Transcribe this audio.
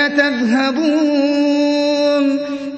أَيْنَ تَذْهَبُونَ